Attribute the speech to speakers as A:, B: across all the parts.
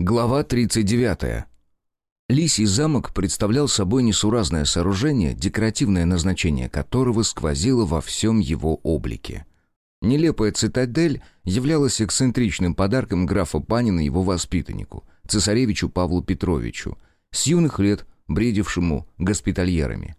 A: Глава 39. Лисий замок представлял собой несуразное сооружение, декоративное назначение которого сквозило во всем его облике. Нелепая цитадель являлась эксцентричным подарком графа Панина его воспитаннику, цесаревичу Павлу Петровичу, с юных лет бредившему госпитальерами.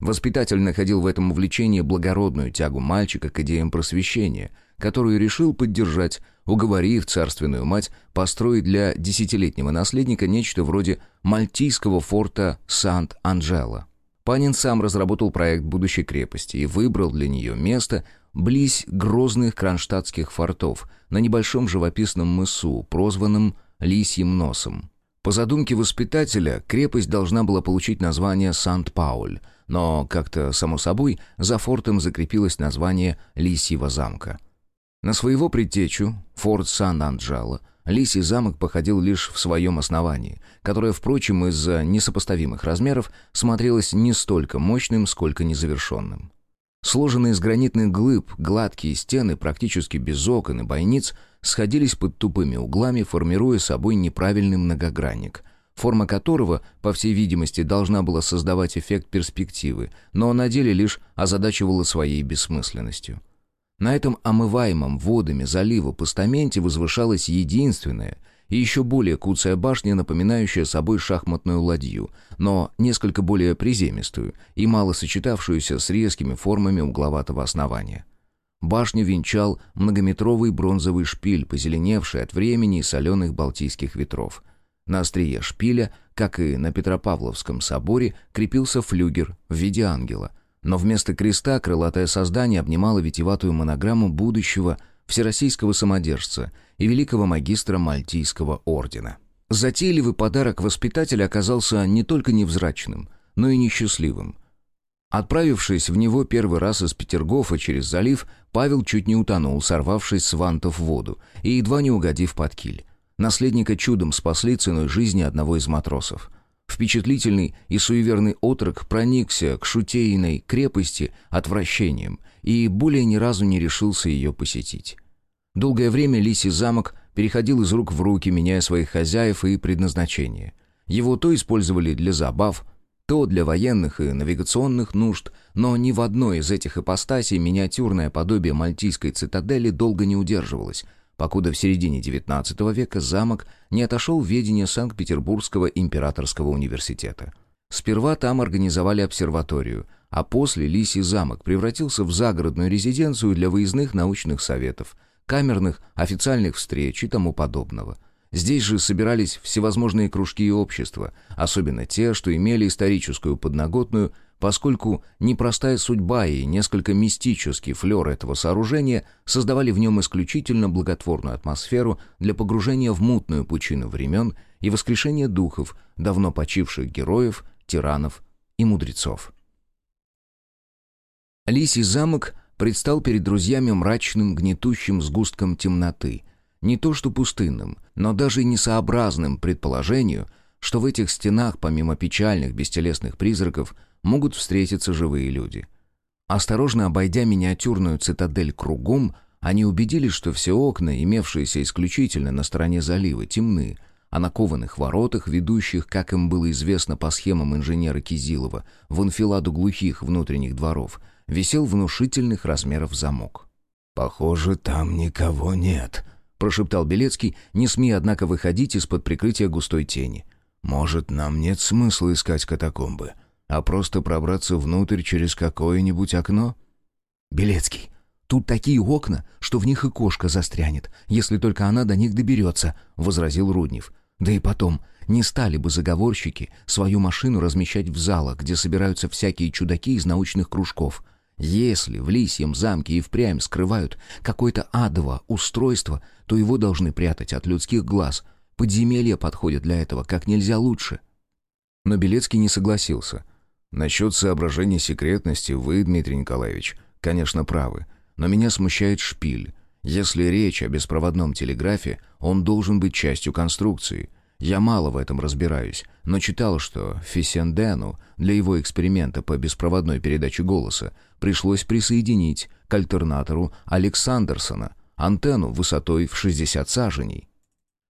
A: Воспитатель находил в этом увлечении благородную тягу мальчика к идеям просвещения, которую решил поддержать, уговорив царственную мать построить для десятилетнего наследника нечто вроде мальтийского форта Сант-Анджело. Панин сам разработал проект будущей крепости и выбрал для нее место близ грозных кронштадтских фортов на небольшом живописном мысу, прозванном Лисьим носом. По задумке воспитателя, крепость должна была получить название Сант-Пауль – но как-то, само собой, за фортом закрепилось название Лисьего замка. На своего предтечу, форт Сан-Анджало, Лисий замок походил лишь в своем основании, которое, впрочем, из-за несопоставимых размеров смотрелось не столько мощным, сколько незавершенным. Сложенные из гранитных глыб, гладкие стены, практически без окон и бойниц, сходились под тупыми углами, формируя собой неправильный многогранник – форма которого, по всей видимости, должна была создавать эффект перспективы, но на деле лишь озадачивала своей бессмысленностью. На этом омываемом водами залива постаменте возвышалась единственная и еще более куцая башня, напоминающая собой шахматную ладью, но несколько более приземистую и мало сочетавшуюся с резкими формами угловатого основания. Башню венчал многометровый бронзовый шпиль, позеленевший от времени и соленых балтийских ветров – на острие шпиля, как и на Петропавловском соборе, крепился флюгер в виде ангела. Но вместо креста крылатое создание обнимало витиеватую монограмму будущего всероссийского самодержца и великого магистра Мальтийского ордена. Затейливый подарок воспитателя оказался не только невзрачным, но и несчастливым. Отправившись в него первый раз из Петергофа через залив, Павел чуть не утонул, сорвавшись с вантов в воду и едва не угодив под киль. Наследника чудом спасли ценой жизни одного из матросов. Впечатлительный и суеверный отрок проникся к шутейной крепости отвращением и более ни разу не решился ее посетить. Долгое время Лисий замок переходил из рук в руки, меняя своих хозяев и предназначение. Его то использовали для забав, то для военных и навигационных нужд, но ни в одной из этих ипостасей миниатюрное подобие мальтийской цитадели долго не удерживалось, покуда в середине XIX века замок не отошел в ведение Санкт-Петербургского императорского университета. Сперва там организовали обсерваторию, а после Лисий замок превратился в загородную резиденцию для выездных научных советов, камерных официальных встреч и тому подобного – Здесь же собирались всевозможные кружки и общества, особенно те, что имели историческую подноготную, поскольку непростая судьба и несколько мистический флер этого сооружения создавали в нем исключительно благотворную атмосферу для погружения в мутную пучину времен и воскрешения духов давно почивших героев, тиранов и мудрецов. Лисий замок предстал перед друзьями мрачным, гнетущим сгустком темноты, не то что пустынным, но даже несообразным предположению, что в этих стенах, помимо печальных бестелесных призраков, могут встретиться живые люди. Осторожно обойдя миниатюрную цитадель кругом, они убедились, что все окна, имевшиеся исключительно на стороне залива, темны, а на кованых воротах, ведущих, как им было известно по схемам инженера Кизилова, в анфиладу глухих внутренних дворов, висел внушительных размеров замок.
B: «Похоже, там никого нет», — прошептал Белецкий, не смея, однако, выходить из-под прикрытия густой тени. «Может, нам нет смысла искать катакомбы, а просто пробраться внутрь через какое-нибудь окно?»
C: «Белецкий, тут такие окна, что в них и кошка застрянет, если только она до них доберется», — возразил Руднев. «Да и потом, не стали бы заговорщики свою машину размещать в залах, где собираются всякие чудаки из научных кружков». Если в лисьем замке и впрямь скрывают какое-то адово устройство, то его должны прятать от людских глаз. Подземелья подходят для этого как нельзя лучше.
A: Но Белецкий не согласился. Насчет соображения секретности вы, Дмитрий Николаевич, конечно, правы. Но меня смущает шпиль. Если речь о беспроводном телеграфе, он должен быть частью конструкции. Я мало в этом разбираюсь, но читал, что Фиссендену для его эксперимента по беспроводной передаче голоса пришлось присоединить к альтернатору Александерсона антенну высотой в 60 саженей.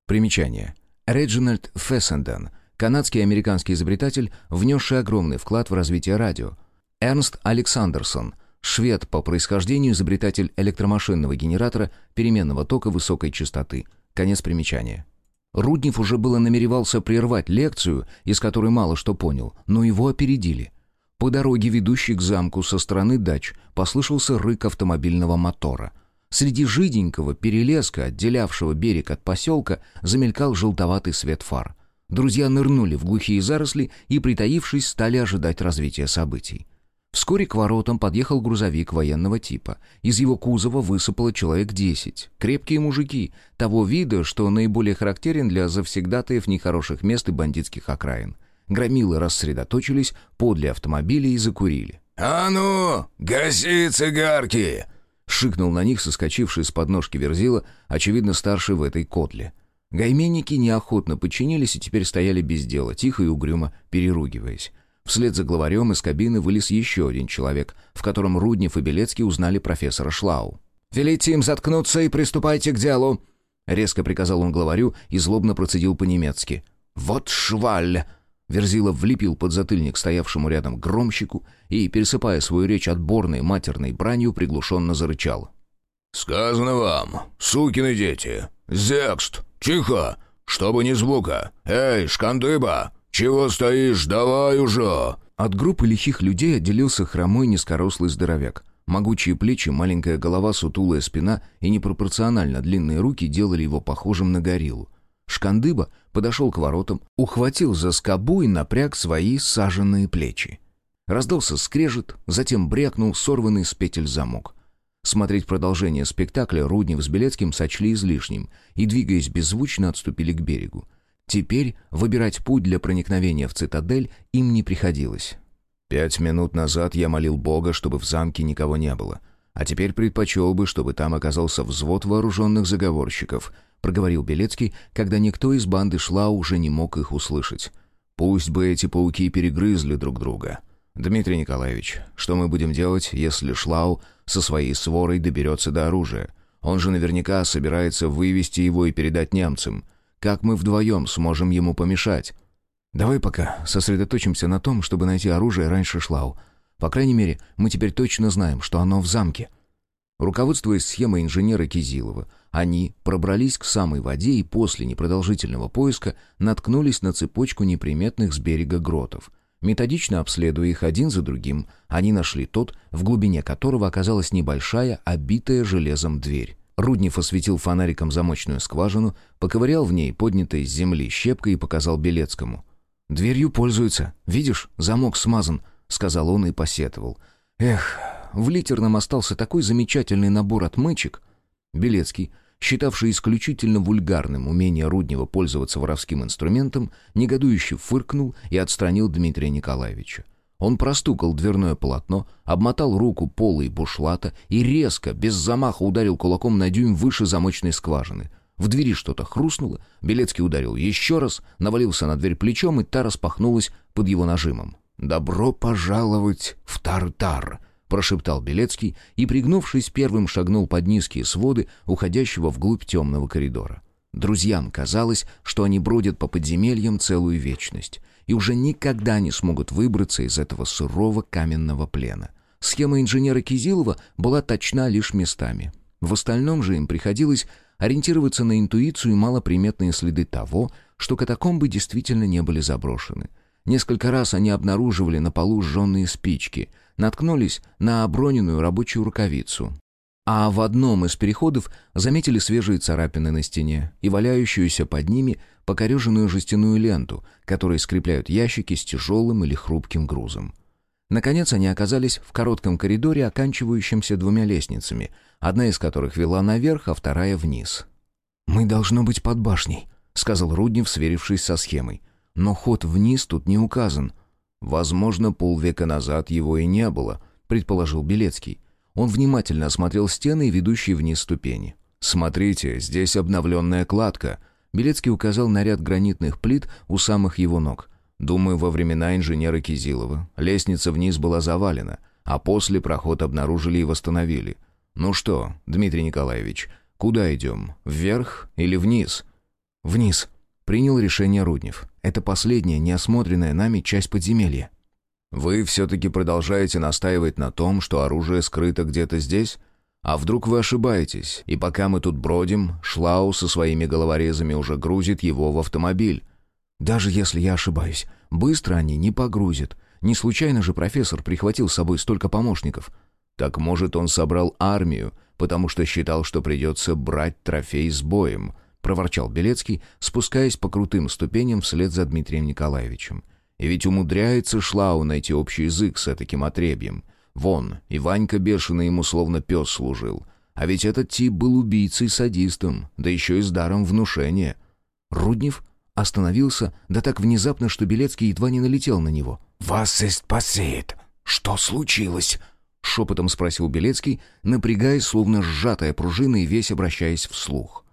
A: Примечание. Реджинальд Фессенден, канадский и американский изобретатель, внесший огромный вклад в развитие радио. Эрнст Александерсон, швед по происхождению, изобретатель электромашинного генератора переменного тока высокой частоты. Конец примечания. Руднев уже было намеревался прервать лекцию, из которой мало что понял, но его опередили. По дороге, ведущей к замку со стороны дач, послышался рык автомобильного мотора. Среди жиденького перелеска, отделявшего берег от поселка, замелькал желтоватый свет фар. Друзья нырнули в глухие заросли и, притаившись, стали ожидать развития событий. Вскоре к воротам подъехал грузовик военного типа. Из его кузова высыпало человек десять. Крепкие мужики, того вида, что наиболее характерен для завсегдатаев нехороших мест и бандитских окраин. Громилы рассредоточились подле автомобиля и закурили.
B: «А ну, гаси цигарки!»
A: Шикнул на них соскочивший с подножки верзила, очевидно старший в этой котле. Гайменники неохотно подчинились и теперь стояли без дела, тихо и угрюмо переругиваясь. Вслед за главарем из кабины вылез еще один человек, в котором Руднев и Белецкий узнали профессора Шлау. «Велите им заткнуться и приступайте к делу!» Резко приказал он главарю и злобно процедил по-немецки. «Вот шваль!» Верзилов влепил под затыльник стоявшему рядом громщику и, пересыпая свою речь отборной матерной бранью, приглушенно зарычал.
B: «Сказано вам, сукины дети! Зекст! Тихо! Чтобы ни звука! Эй, шкандыба! «Чего стоишь? Давай уже!»
A: От группы лихих людей отделился хромой низкорослый здоровяк. Могучие плечи, маленькая голова, сутулая спина и непропорционально длинные руки делали его похожим на гориллу. Шкандыба подошел к воротам, ухватил за скобу и напряг свои саженные плечи. Раздался скрежет, затем брякнул сорванный с петель замок. Смотреть продолжение спектакля Руднев с Белецким сочли излишним и, двигаясь беззвучно, отступили к берегу. Теперь выбирать путь для проникновения в цитадель им не приходилось. Пять минут назад я молил Бога, чтобы в замке никого не было. А теперь предпочел бы, чтобы там оказался взвод вооруженных заговорщиков, проговорил Белецкий, когда никто из банды шла уже не мог их услышать. Пусть бы эти пауки перегрызли друг друга. Дмитрий Николаевич, что мы будем делать, если Шлау со своей сворой доберется до оружия? Он же наверняка собирается вывести его и передать немцам. Как мы вдвоем сможем ему помешать? Давай пока сосредоточимся на том, чтобы найти оружие раньше Шлау. По крайней мере, мы теперь точно знаем, что оно в замке. Руководствуясь схемой инженера Кизилова, они пробрались к самой воде и после непродолжительного поиска наткнулись на цепочку неприметных с берега гротов. Методично обследуя их один за другим, они нашли тот, в глубине которого оказалась небольшая, обитая железом дверь. Руднев осветил фонариком замочную скважину, поковырял в ней поднятой с земли щепкой и показал Белецкому. «Дверью пользуются. Видишь, замок смазан», — сказал он и посетовал. «Эх, в литерном остался такой замечательный набор отмычек». Белецкий, считавший исключительно вульгарным умение Руднева пользоваться воровским инструментом, негодующе фыркнул и отстранил Дмитрия Николаевича. Он простукал дверное полотно, обмотал руку полой бушлата и резко, без замаха ударил кулаком на дюйм выше замочной скважины. В двери что-то хрустнуло, Белецкий ударил еще раз, навалился на дверь плечом, и та распахнулась под его нажимом. «Добро пожаловать в Тартар!» — прошептал Белецкий и, пригнувшись, первым шагнул под низкие своды, уходящего вглубь темного коридора. Друзьям казалось, что они бродят по подземельям целую вечность и уже никогда не смогут выбраться из этого сырого каменного плена. Схема инженера Кизилова была точна лишь местами. В остальном же им приходилось ориентироваться на интуицию и малоприметные следы того, что катакомбы действительно не были заброшены. Несколько раз они обнаруживали на полу сжженные спички, наткнулись на оброненную рабочую рукавицу, а в одном из переходов заметили свежие царапины на стене и валяющуюся под ними покореженную жестяную ленту, которой скрепляют ящики с тяжелым или хрупким грузом. Наконец они оказались в коротком коридоре, оканчивающемся двумя лестницами, одна из которых вела наверх, а вторая вниз. «Мы должно быть под башней», — сказал Руднев, сверившись со схемой. «Но ход вниз тут не указан». «Возможно, полвека назад его и не было», — предположил Белецкий. Он внимательно осмотрел стены и ведущие вниз ступени. «Смотрите, здесь обновленная кладка». Белецкий указал на ряд гранитных плит у самых его ног. Думаю, во времена инженера Кизилова лестница вниз была завалена, а после проход обнаружили и восстановили. Ну что, Дмитрий Николаевич, куда идем? Вверх или вниз? Вниз, Принял решение Руднев. Это последняя неосмотренная нами часть подземелья. «Вы все-таки продолжаете настаивать на том, что оружие скрыто где-то здесь? А вдруг вы ошибаетесь, и пока мы тут бродим, Шлау со своими головорезами уже грузит его в автомобиль?» «Даже если я ошибаюсь, быстро они не погрузят. Не случайно же профессор прихватил с собой столько помощников. Так может, он собрал армию, потому что считал, что придется брать трофей с боем», — проворчал Белецкий, спускаясь по крутым ступеням вслед за Дмитрием Николаевичем. «И ведь умудряется Шлау найти общий язык с этаким отребьем. Вон, и Ванька бешеный ему словно пес служил. А ведь этот тип был убийцей-садистом, да еще и с даром внушения». Руднев остановился, да так внезапно, что Белецкий едва не налетел на него.
B: «Вас ist passiert? Что случилось?»
A: — шепотом спросил Белецкий, напрягаясь, словно сжатая пружина и весь обращаясь вслух.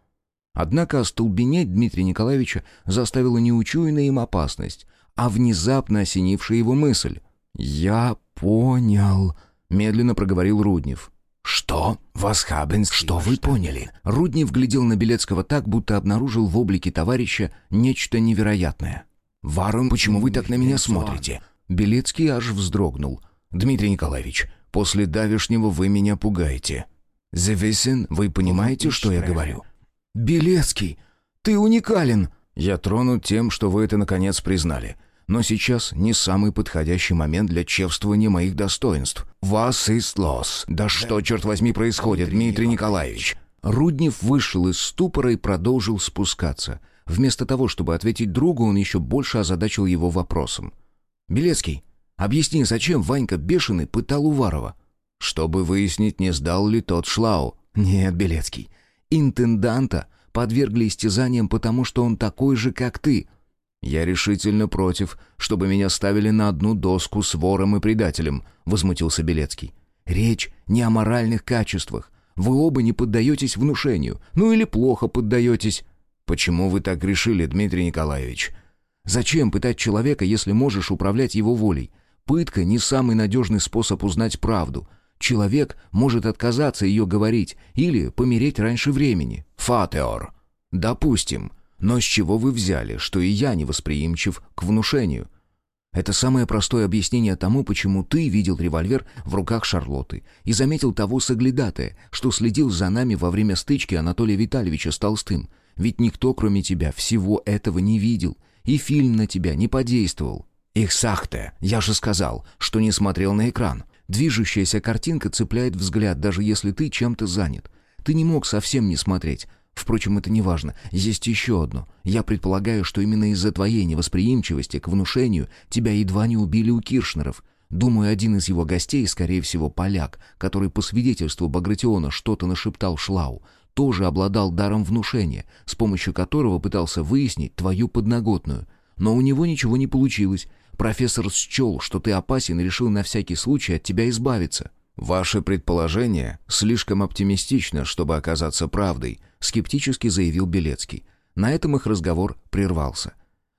A: Однако остолбенеть Дмитрия Николаевича заставила не учуянная им опасность, а внезапно осенившая его мысль. «Я понял», — медленно проговорил Руднев.
B: «Что? Восхабенс? Что вы поняли?»
A: Руднев глядел на Белецкого так, будто обнаружил в облике товарища нечто невероятное.
B: «Варум, почему вы так на меня смотрите?»
A: Белецкий аж вздрогнул. «Дмитрий Николаевич, после давешнего вы меня пугаете. Завесен, вы понимаете, что я говорю?»
C: «Белецкий, ты уникален!»
A: «Я тронут тем, что вы это наконец признали. Но сейчас не самый подходящий момент для чевствования моих достоинств. Вас и лос. Да что, черт возьми, происходит, Дмитрий Николаевич?» Руднев вышел из ступора и продолжил спускаться. Вместо того, чтобы ответить другу, он еще больше озадачил его вопросом. «Белецкий, объясни, зачем Ванька Бешеный пытал Уварова?» «Чтобы выяснить, не сдал ли тот Шлау».
C: «Нет, Белецкий, интенданта подвергли истязаниям, потому что он такой же, как ты».
A: «Я решительно против, чтобы меня ставили на одну доску с вором и предателем», — возмутился Белецкий.
C: «Речь не о моральных качествах. Вы оба не поддаетесь внушению. Ну или плохо поддаетесь».
A: «Почему вы так решили, Дмитрий Николаевич?»
C: «Зачем пытать человека, если можешь управлять его волей? Пытка не самый надежный способ узнать правду. Человек может отказаться ее говорить или помереть раньше времени.
A: Фатеор. Допустим. Но с чего вы взяли, что и я не восприимчив к внушению?
C: Это самое простое объяснение тому, почему ты видел револьвер в руках Шарлотты и заметил того соглядатая, что следил за нами во время стычки Анатолия Витальевича с Толстым. Ведь никто, кроме тебя, всего этого не видел, и фильм на тебя не подействовал.
A: Их сахте, я же сказал, что не смотрел на экран.
C: Движущаяся картинка цепляет взгляд, даже если ты чем-то занят. Ты не мог совсем не смотреть. Впрочем, это не важно. Есть еще одно. Я предполагаю, что именно из-за твоей невосприимчивости к внушению тебя едва не убили у Киршнеров. Думаю, один из его гостей, скорее всего, поляк, который по свидетельству Багратиона что-то нашептал Шлау, тоже обладал даром внушения, с помощью которого пытался выяснить твою подноготную. Но у него ничего не получилось. Профессор счел, что ты опасен и решил на всякий случай от тебя избавиться».
A: «Ваше предположение слишком оптимистично, чтобы оказаться правдой», скептически заявил Белецкий.
C: На этом их разговор прервался.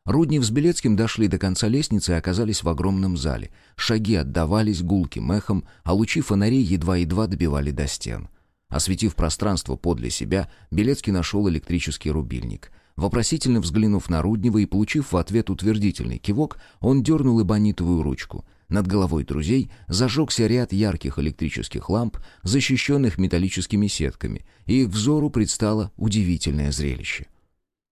C: Руднев с Белецким дошли до конца лестницы и оказались в огромном зале. Шаги отдавались гулким эхом, а лучи фонарей едва-едва добивали до стен. Осветив пространство подле себя, Белецкий нашел электрический рубильник. Вопросительно взглянув на Руднева и получив в ответ утвердительный кивок, он дернул эбонитовую ручку. Над головой друзей зажегся ряд ярких электрических ламп, защищенных металлическими сетками, и их взору предстало удивительное зрелище.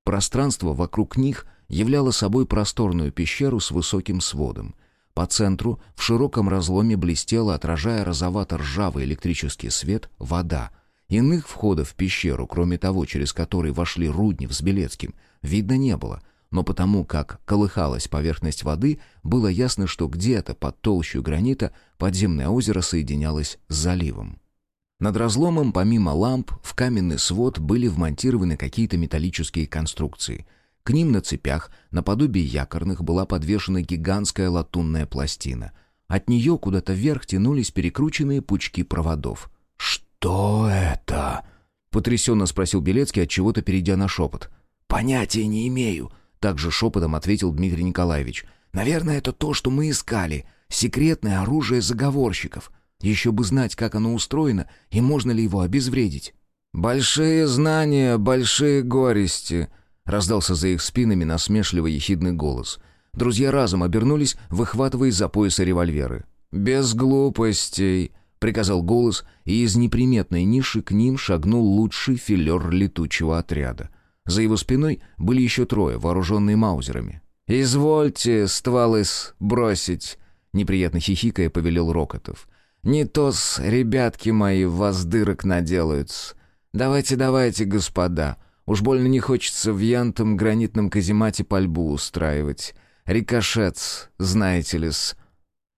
C: Пространство вокруг них являло собой просторную пещеру с высоким сводом. По центру в широком разломе блестела, отражая розовато-ржавый электрический свет, вода — Иных входов в пещеру, кроме того, через который вошли Руднев с Белецким, видно не было, но потому как колыхалась поверхность воды, было ясно, что где-то под толщу гранита подземное озеро соединялось с заливом. Над разломом, помимо ламп, в каменный свод были вмонтированы какие-то металлические конструкции. К ним на цепях, наподобие якорных, была подвешена гигантская латунная пластина. От нее куда-то вверх тянулись перекрученные пучки проводов.
B: «Что это?»
C: — потрясенно спросил Белецкий, от чего то перейдя на шепот.
B: «Понятия не имею», — также шепотом ответил Дмитрий Николаевич. «Наверное, это то, что мы искали. Секретное оружие заговорщиков. Еще бы знать, как оно устроено и можно ли его обезвредить».
A: «Большие знания, большие горести», — раздался за их спинами насмешливо ехидный голос. Друзья разом обернулись, выхватывая из-за пояса револьверы. «Без глупостей!» — приказал голос, и из неприметной ниши к ним шагнул лучший филер летучего отряда. За его спиной были еще трое, вооруженные маузерами. «Извольте стволы бросить!» — неприятно хихикая повелел Рокотов. «Не то-с, ребятки мои, вас дырок наделаются. Давайте, давайте, господа. Уж больно не хочется в янтом гранитном каземате пальбу устраивать. Рикошет, знаете ли-с».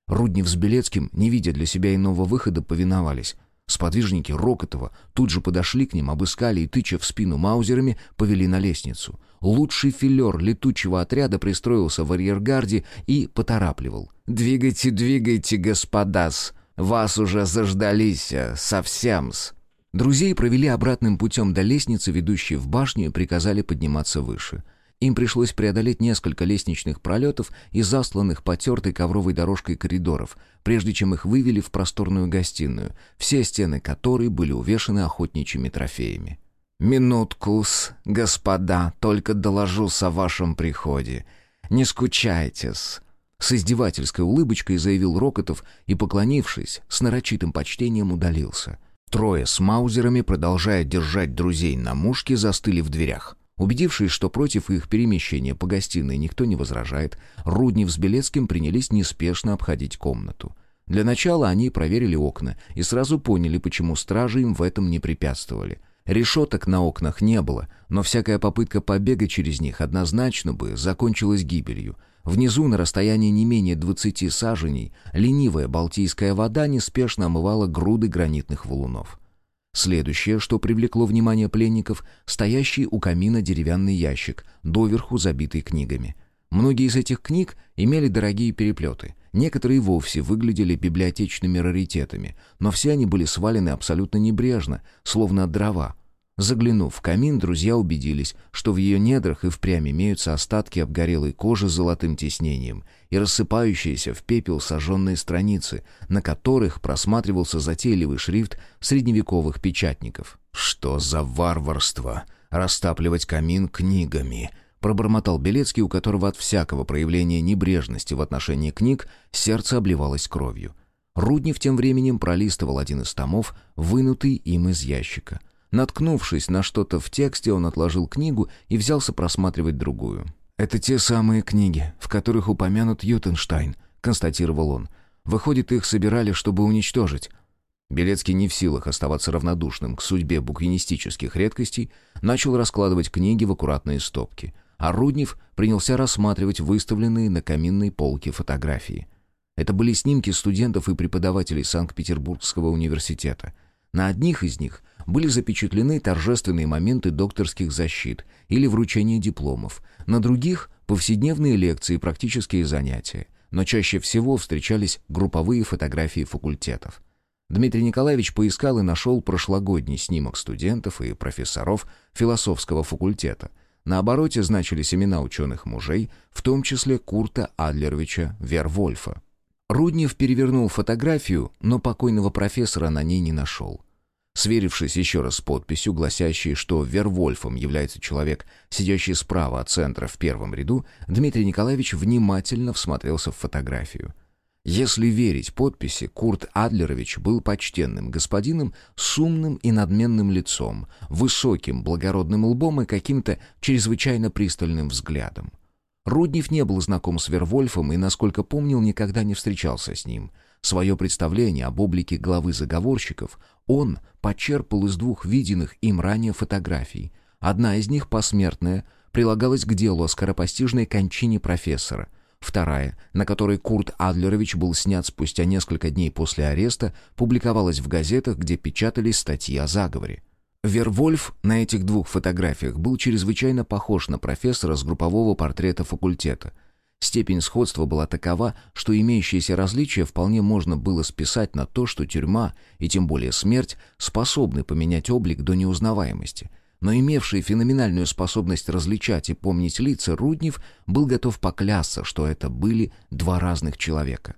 C: Руднев с Белецким, не видя для себя иного выхода, повиновались. Сподвижники Рокотова тут же подошли к ним, обыскали и, тыча в спину маузерами, повели на лестницу. Лучший филер летучего отряда пристроился в арьергарде и поторапливал.
A: «Двигайте, двигайте, господас! Вас уже заждались э, совсем-с!»
C: Друзей провели обратным путем до лестницы, ведущей в башню, и приказали подниматься выше — им пришлось преодолеть несколько лестничных пролетов и засланных потертой ковровой дорожкой коридоров, прежде чем их вывели в просторную гостиную, все стены которой были увешаны охотничьими трофеями.
A: «Минутку-с, господа, только доложусь о вашем приходе. Не скучайте-с»,
C: с издевательской улыбочкой заявил Рокотов и, поклонившись, с нарочитым почтением удалился. Трое с маузерами, продолжая держать друзей на мушке, застыли в дверях. Убедившись, что против их перемещения по гостиной никто не возражает, Руднев с Белецким принялись неспешно обходить комнату. Для начала они проверили окна и сразу поняли, почему стражи им в этом не препятствовали. Решеток на окнах не было, но всякая попытка побега через них однозначно бы закончилась гибелью. Внизу, на расстоянии не менее двадцати саженей, ленивая балтийская вода неспешно омывала груды гранитных валунов. Следующее, что привлекло внимание пленников, стоящий у камина деревянный ящик, доверху забитый книгами. Многие из этих книг имели дорогие переплеты. Некоторые вовсе выглядели библиотечными раритетами, но все они были свалены абсолютно небрежно, словно дрова, Заглянув в камин, друзья убедились, что в ее недрах и впрямь имеются остатки обгорелой кожи с золотым тиснением и рассыпающиеся в пепел сожженные страницы, на которых просматривался затейливый шрифт средневековых печатников.
B: «Что за варварство! Растапливать камин книгами!» пробормотал Белецкий, у которого от всякого проявления небрежности в отношении книг сердце обливалось кровью.
C: Руднев тем временем пролистывал один из томов, вынутый им из ящика. Наткнувшись на что-то в тексте, он отложил книгу и взялся просматривать другую.
A: «Это те самые книги, в которых упомянут Ютенштайн», — констатировал он. «Выходит, их собирали, чтобы уничтожить». Белецкий не в силах оставаться равнодушным к судьбе букинистических редкостей, начал раскладывать книги в аккуратные стопки, а Руднев принялся рассматривать выставленные на каминной полке фотографии. Это были снимки студентов и преподавателей Санкт-Петербургского университета. На одних из них были запечатлены торжественные моменты докторских защит или вручения дипломов, на других — повседневные лекции и практические занятия, но чаще всего встречались групповые фотографии факультетов. Дмитрий Николаевич поискал и нашел прошлогодний снимок студентов и профессоров философского факультета. На обороте значились имена ученых мужей, в том числе Курта Адлеровича Вервольфа. Руднев перевернул фотографию, но покойного профессора на ней не нашел. Сверившись еще раз с подписью, гласящей, что Вервольфом является человек, сидящий справа от центра в первом ряду, Дмитрий Николаевич внимательно всмотрелся в фотографию. Если верить подписи, Курт Адлерович был почтенным господином с умным и надменным лицом, высоким благородным лбом и каким-то чрезвычайно пристальным взглядом. Руднев не был знаком с Вервольфом и, насколько помнил, никогда не встречался с ним. Свое представление об облике главы заговорщиков он почерпал из двух виденных им ранее фотографий. Одна из них, посмертная, прилагалась к делу о скоропостижной кончине профессора. Вторая, на которой Курт Адлерович был снят спустя несколько дней после ареста, публиковалась в газетах, где печатались статьи о заговоре. Вервольф на этих двух фотографиях был чрезвычайно похож на профессора с группового портрета факультета – Степень сходства была такова, что имеющиеся различия вполне можно было списать на то, что тюрьма, и тем более смерть, способны поменять облик до неузнаваемости. Но имевший феноменальную способность различать и помнить лица, Руднев был готов поклясться, что это были два разных человека.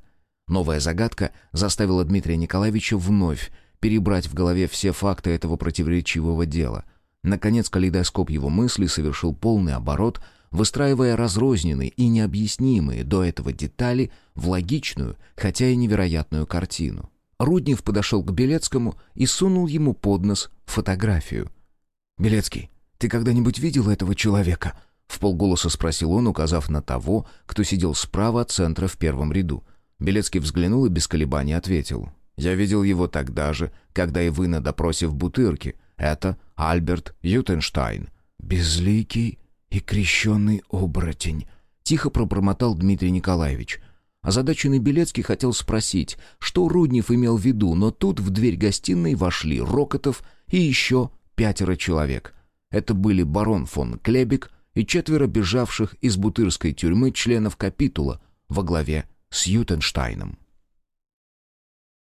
A: Новая загадка заставила Дмитрия Николаевича вновь перебрать в голове все факты этого противоречивого дела. Наконец калейдоскоп его мыслей совершил полный оборот, выстраивая разрозненные и необъяснимые до этого детали в логичную, хотя и невероятную картину. Руднев подошел к Белецкому и сунул ему под нос фотографию. «Белецкий, ты когда-нибудь видел этого человека?» В полголоса спросил он, указав на того, кто сидел справа от центра в первом ряду. Белецкий взглянул и без колебаний ответил. «Я видел его тогда же, когда и вы на допросе в Бутырке. Это Альберт Ютенштайн».
C: «Безликий и крещенный оборотень», — тихо пробормотал Дмитрий Николаевич. Озадаченный Белецкий хотел спросить, что Руднев имел в виду, но тут в дверь гостиной вошли Рокотов и еще пятеро человек. Это были барон фон Клебек, и четверо бежавших из бутырской тюрьмы членов капитула во главе с Ютенштайном.